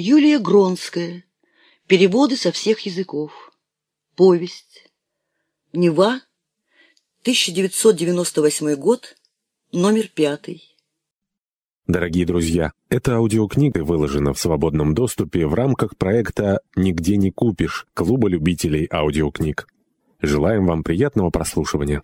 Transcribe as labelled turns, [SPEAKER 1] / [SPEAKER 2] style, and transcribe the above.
[SPEAKER 1] Юлия Гронская. Переводы со всех языков. Повесть. Нева. 1998 год. Номер пятый.
[SPEAKER 2] Дорогие друзья, эта аудиокнига выложена в свободном доступе в рамках проекта «Нигде не купишь» Клуба любителей аудиокниг. Желаем вам приятного прослушивания.